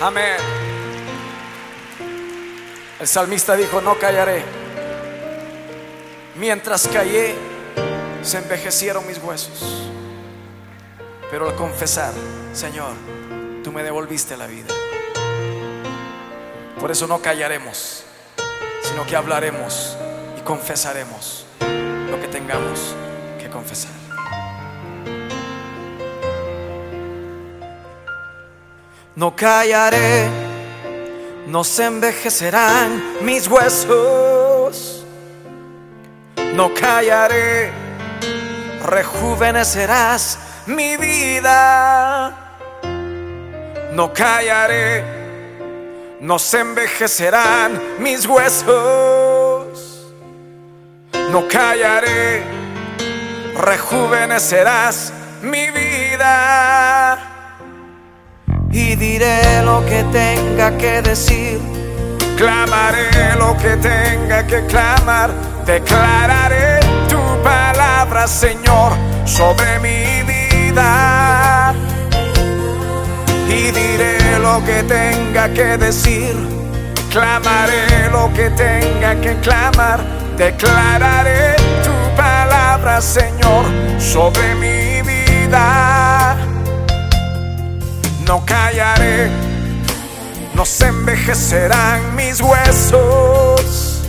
Amén. El salmista dijo, no callaré. Mientras callé, se envejecieron mis huesos. Pero al confesar, Señor, tú me devolviste la vida. Por eso no callaremos, sino que hablaremos y confesaremos lo que tengamos que confesar. No callaré, no se envejecerán mis huesos. No callaré, rejuvenecerás mi vida. No callaré, no se envejecerán mis huesos. No callaré, rejuvenecerás mi vida y diré lo que tenga que decir. Clamaré lo que tenga que clamar. Declararé tu palabra, Señor, sobre mi vida. Y diré lo que tenga que decir. Clamaré lo que tenga que clamar. Declararé tu palabra, Señor, sobre mi vida no callaré, no se envejecerán mis huesos,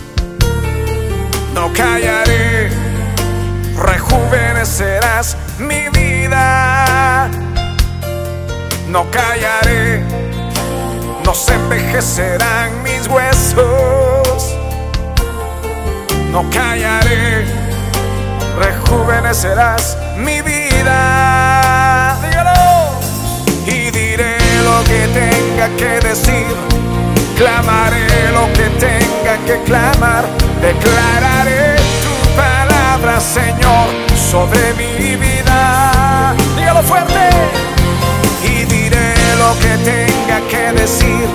no callaré, rejuvenecerás mi vida, no callaré, no se envejecerán mis huesos, no callaré, rejuvenecerás mi vida. Que decir. Clamaré lo que tenga que clamar. Declararé tu palabra, Señor, sobre mi vida. Dígalo fuerte. Y diré lo que tenga que decir.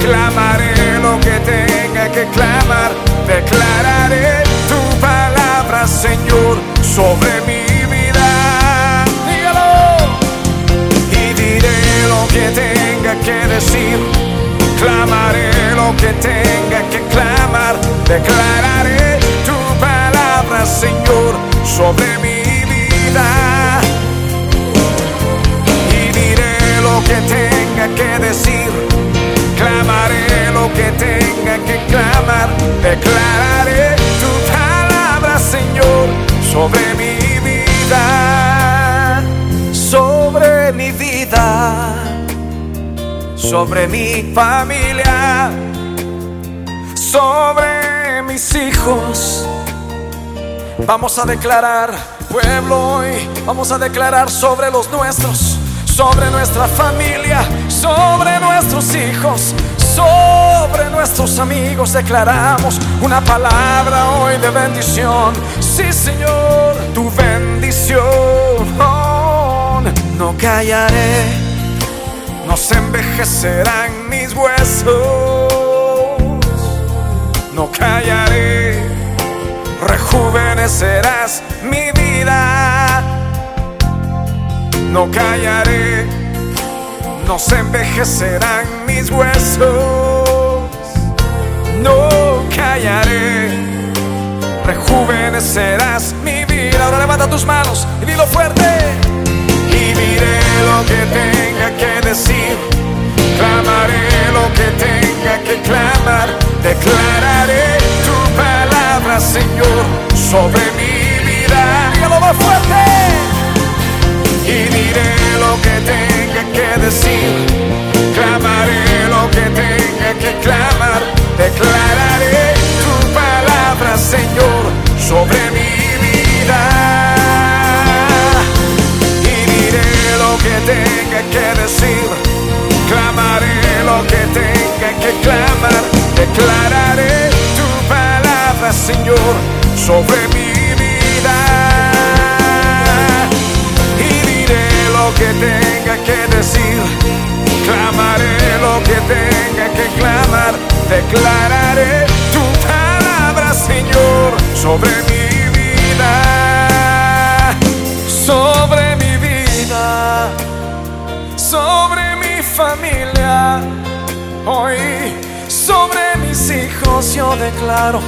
Clamaré lo que tenga que clamar. Declararé tu palabra, Señor, sobre que tenga que clamar. Declararé tu palabra, Señor, sobre mi vida. Y diré lo que tenga que decir. Clamaré lo que tenga que clamar. Declararé tu palabra, Señor, sobre mi vida sobre mi vida, sobre mi familia, sobre mis hijos. Vamos a declarar, pueblo, hoy vamos a declarar sobre los nuestros, sobre nuestra familia, sobre nuestros hijos, sobre nuestros amigos. Declaramos una palabra hoy de bendición. Sí, Señor, tu bendición no callaré, no se envejecerán mis huesos, no callaré, rejuvenecerás mi vida, no callaré, no se envejecerán mis huesos, no callaré, rejuvenecerás mi vida. Ahora levanta tus manos y dilo fuerte y diré lo que tenga que decir. Sobre mi vida. Dígalo más fuerte. Y diré lo que tenga que decir. Clamaré lo que tenga que clamar. Declararé tu palabra, Señor, sobre mi vida lo que tenga que decir, sobre mi vida. Y diré lo que tenga que decir, clamaré lo que tenga que clamar, declararé tu palabra, Señor, sobre mi vida, sobre mi vida sobre mi familia. Hoy sobre mis hijos yo declaro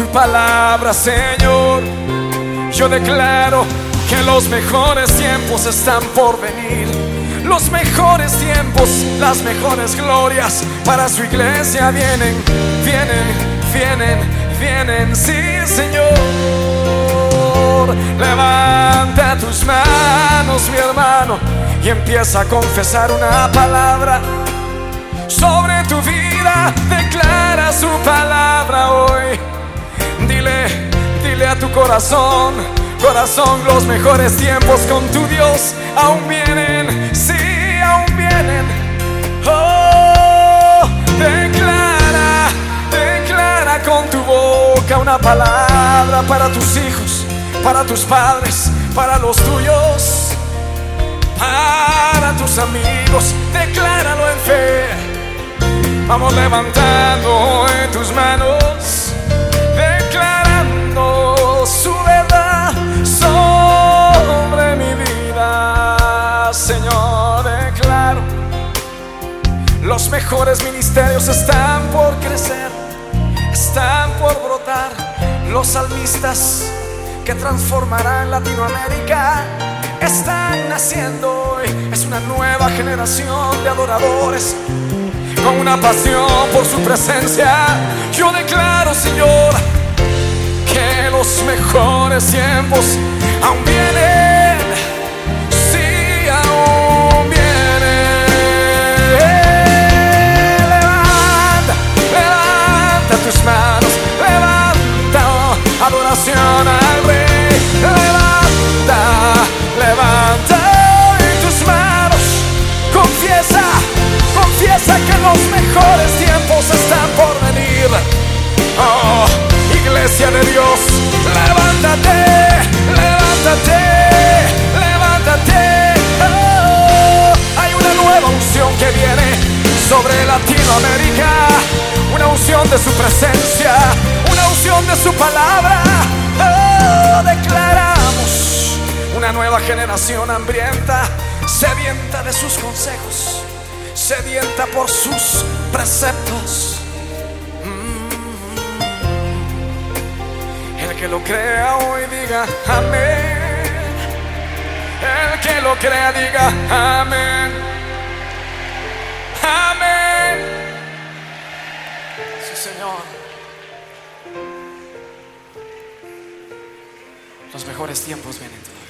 tu palabra, Señor. Yo declaro que los mejores tiempos están por venir. Los mejores tiempos, las mejores glorias para su iglesia vienen, vienen, vienen, vienen, sí, Señor. Levanta tus manos, mi hermano, y empieza a confesar una palabra sobre tu vida. Declara su palabra hoy. Dile, dile a tu corazón, corazón, los mejores tiempos con tu Dios aún vienen. Sí, aún vienen. Oh, declara, declara con tu boca una palabra para tus hijos, para tus padres, para los tuyos, para tus amigos. Decláralo en fe. Vamos levantando en tus manos, Señor. Declaro, los mejores ministerios están por crecer, están por brotar. Los salmistas que transformarán Latinoamérica están naciendo hoy. Es una nueva generación de adoradores con una pasión por su presencia. Yo declaro, Señor, que los mejores tiempos aún vienen. De Dios, levántate, levántate, levántate. Oh, hay una nueva unción que viene sobre Latinoamérica. Una unción de su presencia, una unción de su palabra. Oh, declaramos una nueva generación hambrienta, sedienta de sus consejos sedienta por sus preceptos. Que lo crea hoy diga amén. El que lo crea diga amén. Amén. Sí, Señor. Los mejores tiempos vienen todavía.